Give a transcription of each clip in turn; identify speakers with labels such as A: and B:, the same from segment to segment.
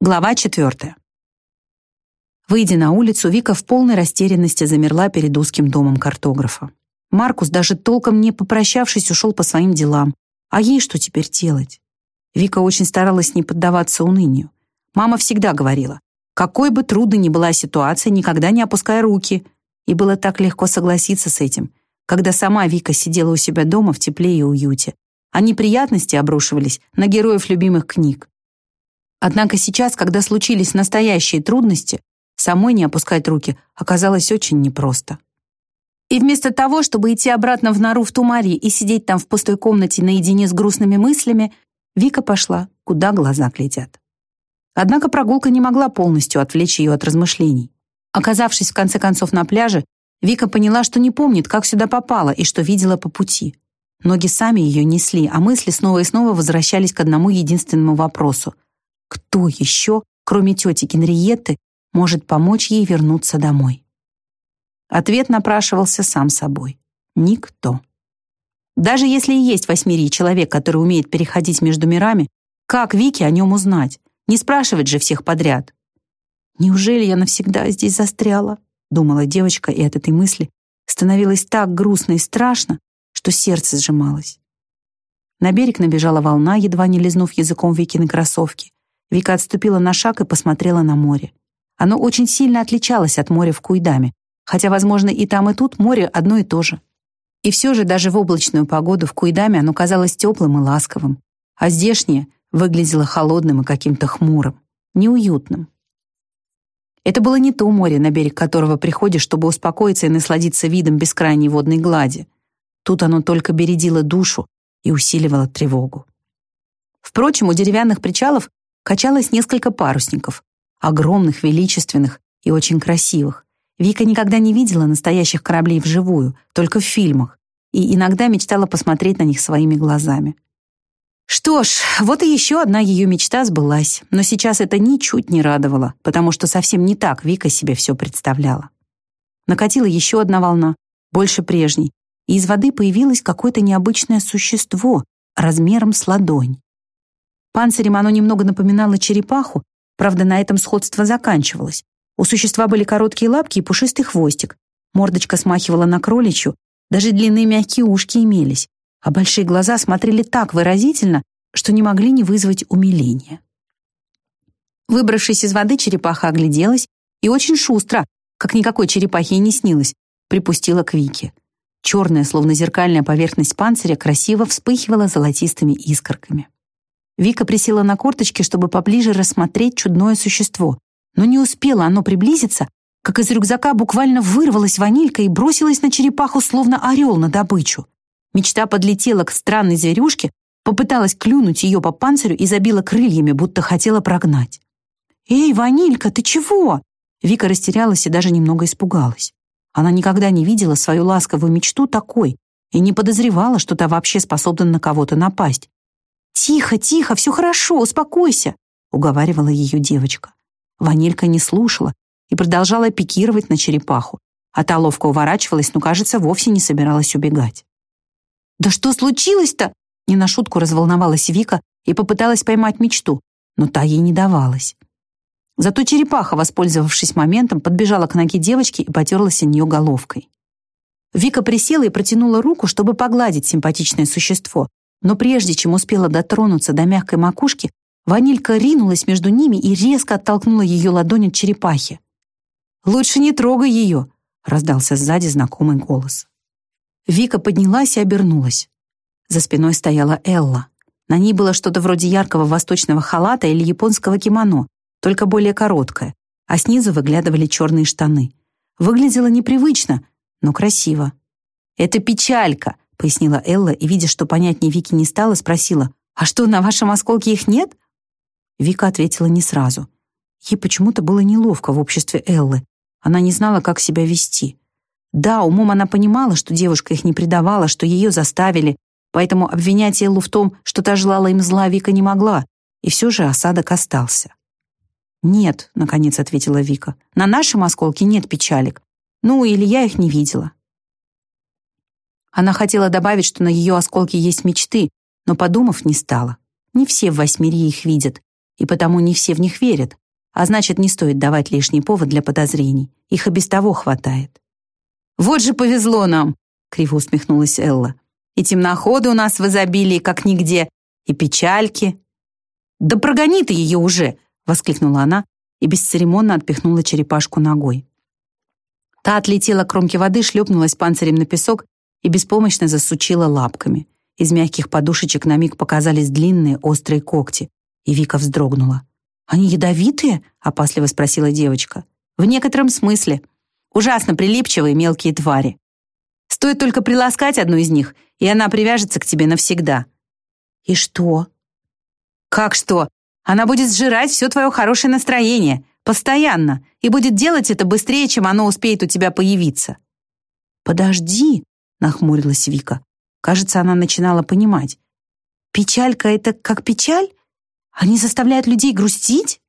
A: Глава четвертая. Выйдя на улицу, Вика в полной растерянности замерла перед узким домом картографа. Маркус, даже толком не попрощавшись, ушел по своим делам. А ей что теперь делать? Вика очень старалась не поддаваться унынию. Мама всегда говорила, какой бы трудной ни была ситуация, никогда не опускай руки. И было так легко согласиться с этим, когда сама Вика сидела у себя дома в тепле и уюте, а неприятности обрушивались на героев любимых книг. Однако сейчас, когда случились настоящие трудности, самой не опускать руки оказалось очень непросто. И вместо того, чтобы идти обратно в нору в Тумаре и сидеть там в пустой комнате наедине с грустными мыслями, Вика пошла, куда глаза глядят. Однако прогулка не могла полностью отвлечь ее от размышлений. Оказавшись в конце концов на пляже, Вика поняла, что не помнит, как сюда попала и что видела по пути. Ноги сами ее несли, а мысли снова и снова возвращались к одному единственному вопросу — кто еще, кроме тети Генриетты, может помочь ей вернуться домой? Ответ напрашивался сам собой. Никто. Даже если и есть в Восьмирии человек, который умеет переходить между мирами, как Вике о нем узнать? Не спрашивать же всех подряд. «Неужели я навсегда здесь застряла?» — думала девочка, и от этой мысли становилось так грустно и страшно, что сердце сжималось. На берег набежала волна, едва не лизнув языком Викины кроссовки. Вика отступила на шаг и посмотрела на море. Оно очень сильно отличалось от моря в Куйдаме, хотя, возможно, и там, и тут море одно и то же. И все же даже в облачную погоду в Куйдаме оно казалось теплым и ласковым, а здешнее выглядело холодным и каким-то хмурым, неуютным. Это было не то море, на берег которого приходишь, чтобы успокоиться и насладиться видом бескрайней водной глади. Тут оно только бередило душу и усиливало тревогу. Впрочем, у деревянных причалов качалось несколько парусников, огромных, величественных и очень красивых. Вика никогда не видела настоящих кораблей вживую, только в фильмах, и иногда мечтала посмотреть на них своими глазами. Что ж, вот и еще одна ее мечта сбылась, но сейчас это ничуть не радовало, потому что совсем не так Вика себе все представляла. Накатила еще одна волна, больше прежней, и из воды появилось какое-то необычное существо размером с ладонь. Панцирем оно немного напоминало черепаху, правда, на этом сходство заканчивалось. У существа были короткие лапки и пушистый хвостик. Мордочка смахивала на кроличью, даже длинные мягкие ушки имелись, а большие глаза смотрели так выразительно, что не могли не вызвать умиления. Выбравшись из воды, черепаха огляделась и очень шустро, как никакой черепахе и не снилось, припустила к Вике. Черная, словно зеркальная поверхность панциря, красиво вспыхивала золотистыми искорками. Вика присела на корточки, чтобы поближе рассмотреть чудное существо. Но не успело оно приблизиться, как из рюкзака буквально вырвалась ванилька и бросилась на черепаху, словно орел на добычу. Мечта подлетела к странной зверюшке, попыталась клюнуть ее по панцирю и забила крыльями, будто хотела прогнать. «Эй, Ванилька, ты чего?» Вика растерялась и даже немного испугалась. Она никогда не видела свою ласковую мечту такой и не подозревала, что та вообще способна на кого-то напасть. «Тихо, тихо, все хорошо, успокойся», — уговаривала ее девочка. Ванилька не слушала и продолжала пикировать на черепаху, а та ловко уворачивалась, но, кажется, вовсе не собиралась убегать. «Да что случилось-то?» Не на шутку разволновалась Вика и попыталась поймать мечту, но та ей не давалась. Зато черепаха, воспользовавшись моментом, подбежала к ноге девочки и потерлась о нее головкой. Вика присела и протянула руку, чтобы погладить симпатичное существо, но прежде чем успела дотронуться до мягкой макушки, ванилька ринулась между ними и резко оттолкнула ее ладонь от черепахи. «Лучше не трогай ее!» — раздался сзади знакомый голос. Вика поднялась и обернулась. За спиной стояла Элла. На ней было что-то вроде яркого восточного халата или японского кимоно, только более короткое, а снизу выглядывали черные штаны. Выглядело непривычно, но красиво. «Это печалька!» Пояснила Элла и, видя, что понятнее Вики не стало, спросила, «А что, на вашем осколке их нет?» Вика ответила не сразу. Ей почему-то было неловко в обществе Эллы. Она не знала, как себя вести. Да, умом она понимала, что девушка их не предавала, что ее заставили, поэтому обвинять Эллу в том, что та желала им зла, Вика не могла, и все же осадок остался. «Нет», — наконец ответила Вика, — «на нашем осколке нет печалек. Ну, или я их не видела». Она хотела добавить, что на ее осколке есть мечты, но, подумав, не стала. Не все в Восьмире их видят, и потому не все в них верят, а значит, не стоит давать лишний повод для подозрений. Их и без того хватает. «Вот же повезло нам!» — криво усмехнулась Элла. «И темноходы у нас в изобилии, как нигде, и печальки». «Да прогони ты ее уже!» — воскликнула она и бесцеремонно отпихнула черепашку ногой. Та отлетела к кромке воды, шлепнулась панцирем на песок и беспомощно засучила лапками. Из мягких подушечек на миг показались длинные острые когти, и Вика вздрогнула. «Они ядовитые?» — опасливо спросила девочка. «В некотором смысле. Ужасно прилипчивые мелкие твари. Стоит только приласкать одну из них, и она привяжется к тебе навсегда». «И что?» «Как что? Она будет сжирать все твое хорошее настроение, постоянно, и будет делать это быстрее, чем оно успеет у тебя появиться».
B: «Подожди», — нахмурилась Вика. Кажется, она начинала понимать. «Печалька — это как печаль? Они заставляют людей грустить?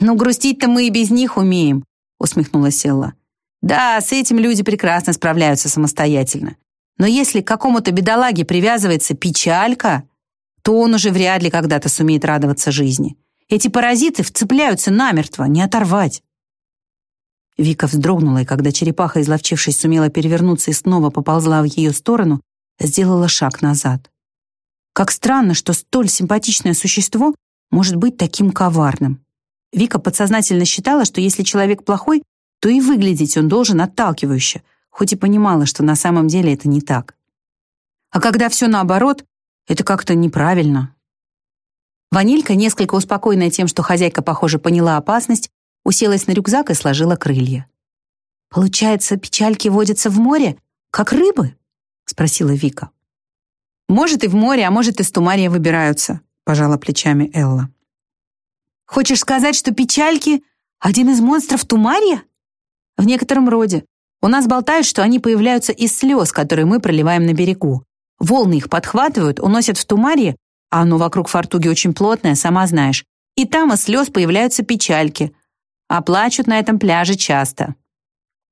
A: Ну, грустить-то мы и без них умеем, усмехнулась Элла. Да, с этим люди прекрасно справляются самостоятельно. Но если к какому-то бедолаге привязывается печалька, то он уже вряд ли когда-то сумеет радоваться жизни. Эти паразиты вцепляются намертво, не оторвать. Вика вздрогнула, и когда черепаха, изловчившись, сумела перевернуться и снова поползла в ее сторону, сделала шаг назад. Как странно, что столь симпатичное существо может быть таким коварным. Вика подсознательно считала, что если человек плохой, то и выглядеть он должен отталкивающе, хоть и понимала, что на самом деле это не так. А когда все наоборот, это как-то неправильно. Ванилька, несколько успокоенная тем, что хозяйка, похоже, поняла опасность, уселась на рюкзак и сложила крылья.
B: «Получается, печальки водятся в море, как рыбы?» — спросила Вика.
A: Может, и в море, а может, и с Тумария выбираются», — пожала плечами Элла. «Хочешь сказать, что печальки — один из монстров Тумария?» «В некотором роде. У нас болтают, что они появляются из слез, которые мы проливаем на берегу. Волны их подхватывают, уносят в Тумарье, а оно вокруг фортуги очень плотное, сама знаешь. И там из слез появляются печальки. А плачут на этом пляже часто.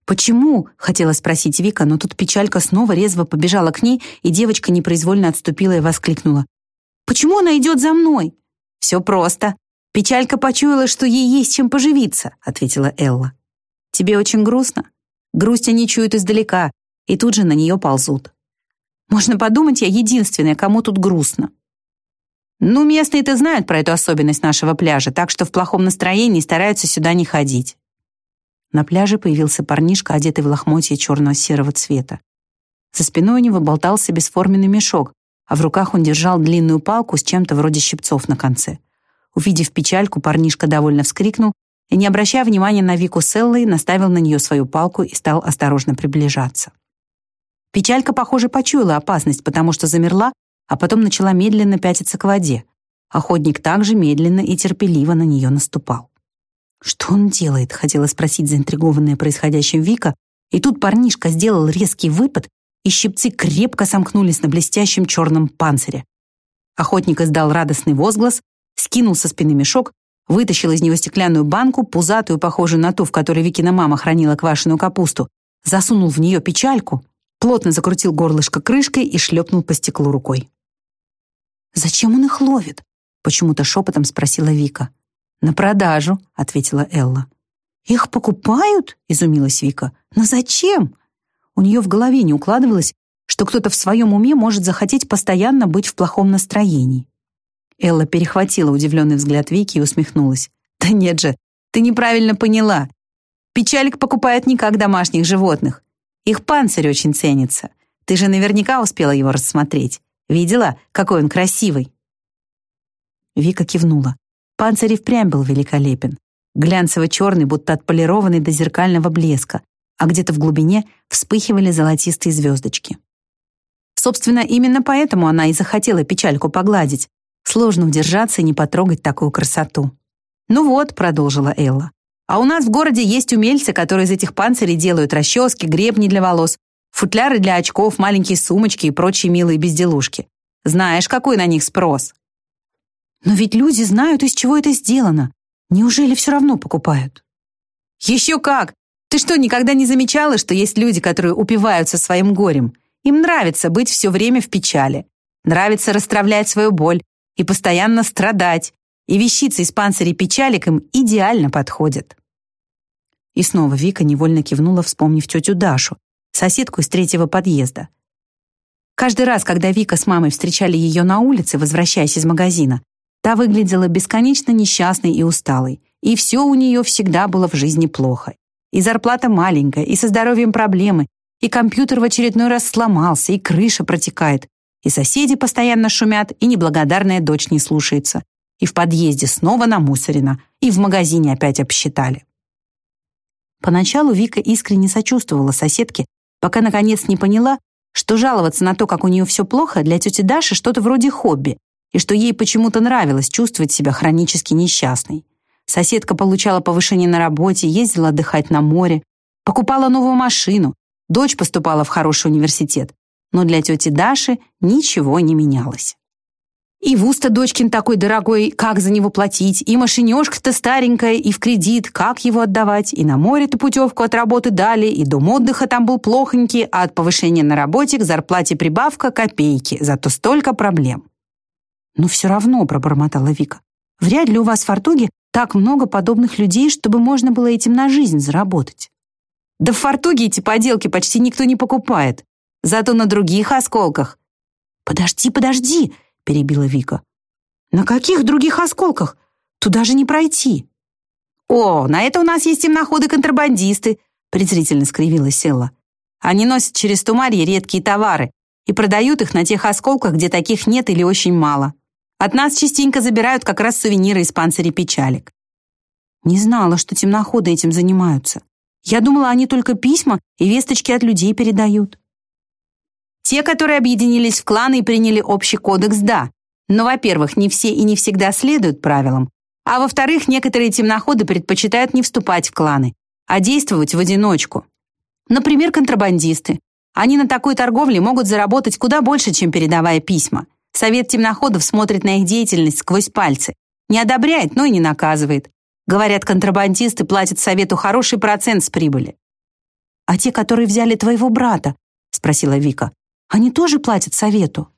B: «Почему?» — хотела спросить Вика, но тут печалька снова резво побежала к ней, и девочка непроизвольно отступила и воскликнула. «Почему она идет за мной?»
A: «Все просто. Печалька почуяла, что ей есть чем поживиться», — ответила Элла. «Тебе очень грустно? Грусть они чуют издалека, и тут же на нее ползут. Можно подумать, я единственная, кому тут грустно». «Ну, местные-то знают про эту особенность нашего пляжа, так что в плохом настроении стараются сюда не ходить».
B: На пляже появился парнишка, одетый в лохмотье черно-серого цвета. За спиной у него болтался бесформенный мешок, а в руках он держал длинную палку с чем-то вроде щипцов на конце. Увидев печальку, парнишка довольно вскрикнул и, не обращая внимания на Вику с Эллой, наставил на нее свою палку и стал осторожно приближаться. Печалька, похоже, почуяла опасность, потому что замерла, а потом начала медленно пятиться к воде. Охотник также медленно и терпеливо на нее наступал. «Что он делает?» — хотела спросить заинтригованная происходящим Вика, и тут парнишка сделал резкий выпад, и щипцы крепко сомкнулись на блестящем черном панцире. Охотник издал радостный возглас, скинул со спины мешок, вытащил из него стеклянную банку, пузатую, похожую на ту, в которой Викина мама хранила квашеную капусту, засунул в нее печальку, плотно закрутил горлышко крышкой и шлепнул по стеклу рукой. «Зачем он их ловит?» — почему-то шепотом спросила Вика. «На продажу», — ответила Элла. «Их покупают?» — изумилась Вика. «Но зачем?» У нее в голове не укладывалось, что кто-то в своем уме может захотеть постоянно быть в плохом настроении. Элла перехватила удивленный взгляд Вики и усмехнулась. «Да нет же, ты неправильно поняла. Печалик покупает не как домашних животных. Их панцирь очень ценится. Ты же наверняка успела его рассмотреть. Видела, какой он красивый?» Вика кивнула. Панцирь и впрямь был великолепен. Глянцево-черный, будто отполированный до зеркального блеска, а где-то в глубине вспыхивали золотистые звездочки. Собственно, именно поэтому она и захотела печальку погладить. Сложно удержаться и не потрогать такую красоту. «Ну вот», — продолжила Элла, «а у нас в городе есть умельцы, которые из этих панцирей делают расчески, гребни для волос, футляры для очков, маленькие сумочки и прочие милые безделушки. Знаешь, какой на них спрос?» Но ведь люди знают, из чего это сделано. Неужели все равно покупают? Еще как! Ты что, никогда не замечала, что есть люди, которые упиваются своим горем? Им нравится быть все время в печали. Нравится расстравлять свою боль и постоянно страдать.
A: и вещицы из панциря печалик им идеально подходят. И снова Вика невольно кивнула, вспомнив тетю Дашу, соседку из третьего подъезда. Каждый раз, когда Вика с мамой встречали ее на улице, возвращаясь из магазина, та выглядела бесконечно несчастной и усталой, и все у нее всегда было в жизни плохо. И зарплата маленькая, и со здоровьем проблемы, и компьютер в очередной раз сломался, и крыша протекает, и соседи постоянно шумят, и неблагодарная дочь не слушается, и в подъезде снова намусорено, и в магазине опять обсчитали. Поначалу Вика искренне сочувствовала соседке, пока наконец не поняла, что жаловаться на то, как у нее все плохо, для тети Даши что-то вроде хобби, и что ей почему-то нравилось чувствовать себя хронически несчастной. Соседка получала повышение на работе, ездила отдыхать на море, покупала новую машину, дочь поступала в хороший университет, но для тети Даши ничего не менялось. И вуз-то дочкин такой дорогой, как за него платить, и машинешка-то старенькая, и в кредит, как его отдавать, и на море-то путевку от работы дали, и дом отдыха там был плохонький, а от повышения на работе к зарплате прибавка копейки, зато столько проблем. «Но все равно», — пробормотала Вика, «вряд ли у вас в Фортуге так много подобных людей, чтобы можно было этим на жизнь заработать». «Да в Фортуге эти поделки почти никто не покупает, зато на других осколках». «Подожди, подожди», перебила Вика. «На каких других осколках? Туда же не пройти!» «О, на это у нас есть темноходы-контрабандисты!» презрительно скривилась Селла. «Они носят через Тумарье редкие товары и продают их на тех осколках, где таких нет или очень мало. От нас частенько забирают как раз сувениры из панциря печалек». «Не знала, что темноходы этим занимаются. Я думала, они только письма и весточки от людей передают». Те, которые объединились в кланы и приняли общий кодекс, да. Но, во-первых, не все и не всегда следуют правилам. А во-вторых, некоторые темноходы предпочитают не вступать в кланы, а действовать в одиночку. Например, контрабандисты. Они на такой торговле могут заработать куда больше, чем передавая письма. Совет темноходов смотрит на их деятельность сквозь пальцы. Не одобряет, но и не наказывает. Говорят, контрабандисты платят совету хороший процент с прибыли. «А те, которые взяли твоего брата?» — спросила Вика. Они тоже платят совету?»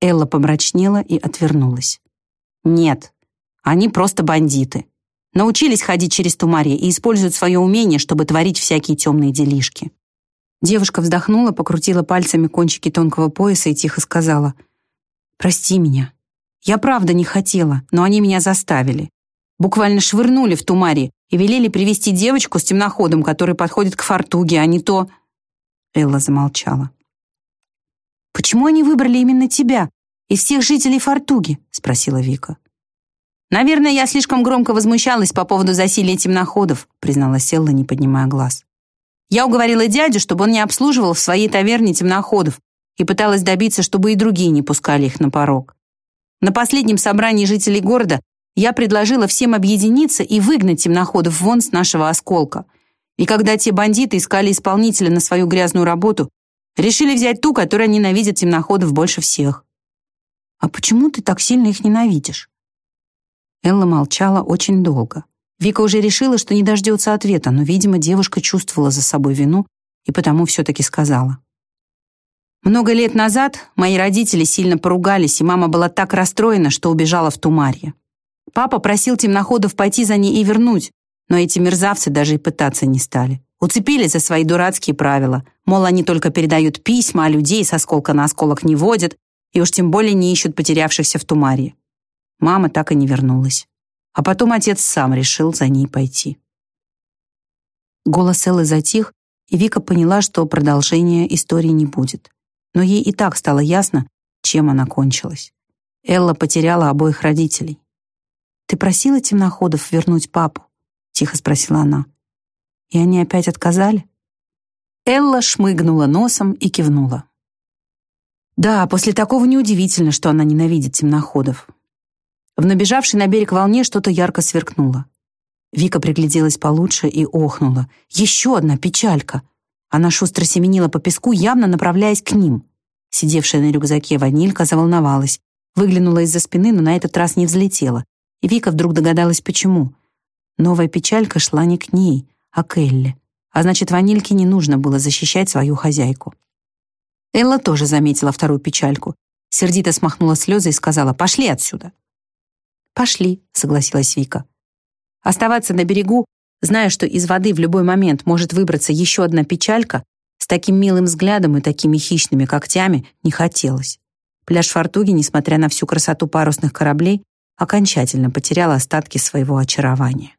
A: Элла помрачнела и отвернулась. «Нет, они просто бандиты. Научились ходить через Тумарье и используют свое умение, чтобы творить всякие темные делишки». Девушка вздохнула, покрутила пальцами кончики тонкого пояса и тихо сказала, «Прости меня. Я правда не хотела, но они меня заставили. Буквально швырнули в Тумаре и велели привести девочку с темноходом, который подходит к фортуге, а не то...» Элла замолчала. «Почему они выбрали именно тебя, из всех жителей Фортуги?» — спросила Вика. «Наверное, я слишком громко возмущалась по поводу засилия темноходов», — признала Селла, не поднимая глаз. «Я уговорила дядю, чтобы он не обслуживал в своей таверне темноходов и пыталась добиться, чтобы и другие не пускали их на порог. На последнем собрании жителей города я предложила всем объединиться и выгнать темноходов вон с нашего осколка. И когда те бандиты искали исполнителя на свою грязную работу, Решили взять ту, которая ненавидит темноходов больше всех. А почему ты так сильно их ненавидишь? Элла молчала очень долго. Вика уже решила, что не дождется ответа, но, видимо, девушка чувствовала за собой вину и потому все-таки сказала. Много лет назад мои родители сильно поругались, и мама была так расстроена, что убежала в Тумарье. Папа просил темноходов пойти за ней и вернуть, но эти мерзавцы даже и пытаться не стали. Уцепились за свои дурацкие правила. Мол, они только передают письма, а людей с осколка на осколок не водят, и уж тем более не ищут потерявшихся в Тумаре. Мама так и не вернулась. А потом отец сам решил за ней пойти. Голос Эллы затих, и Вика поняла, что продолжения истории не будет. Но ей и так стало ясно, чем она кончилась. Элла потеряла обоих родителей. «Ты просила темноходов вернуть папу?» — тихо спросила она. И они опять отказали? Элла шмыгнула носом и кивнула. Да, после такого неудивительно, что она ненавидит темноходов. В набежавшей на берег волне что-то ярко сверкнуло. Вика пригляделась получше и охнула. Еще одна печалька. Она шустро семенила по песку, явно направляясь к ним. Сидевшая на рюкзаке ванилька заволновалась. Выглянула из-за спины, но на этот раз не взлетела. И Вика вдруг догадалась, почему. Новая печалька шла не к ней, а Келли. А значит, Ванильке не нужно было защищать свою хозяйку. Элла тоже заметила вторую печальку. Сердито смахнула слезы и сказала «Пошли отсюда». «Пошли», — согласилась Вика. Оставаться на берегу, зная, что из воды в любой момент может выбраться еще одна печалька, с таким милым взглядом и такими хищными когтями не хотелось. Пляж Фортуги, несмотря на всю красоту парусных кораблей, окончательно потерял остатки своего очарования.